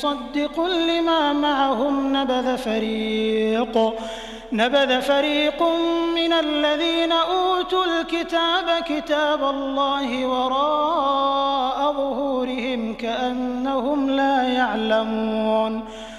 مصدق لما معهم نبذ فريق نبذ فريق من الذين أوتوا الكتاب كتاب الله وراء ظهورهم كأنهم لا يعلمون.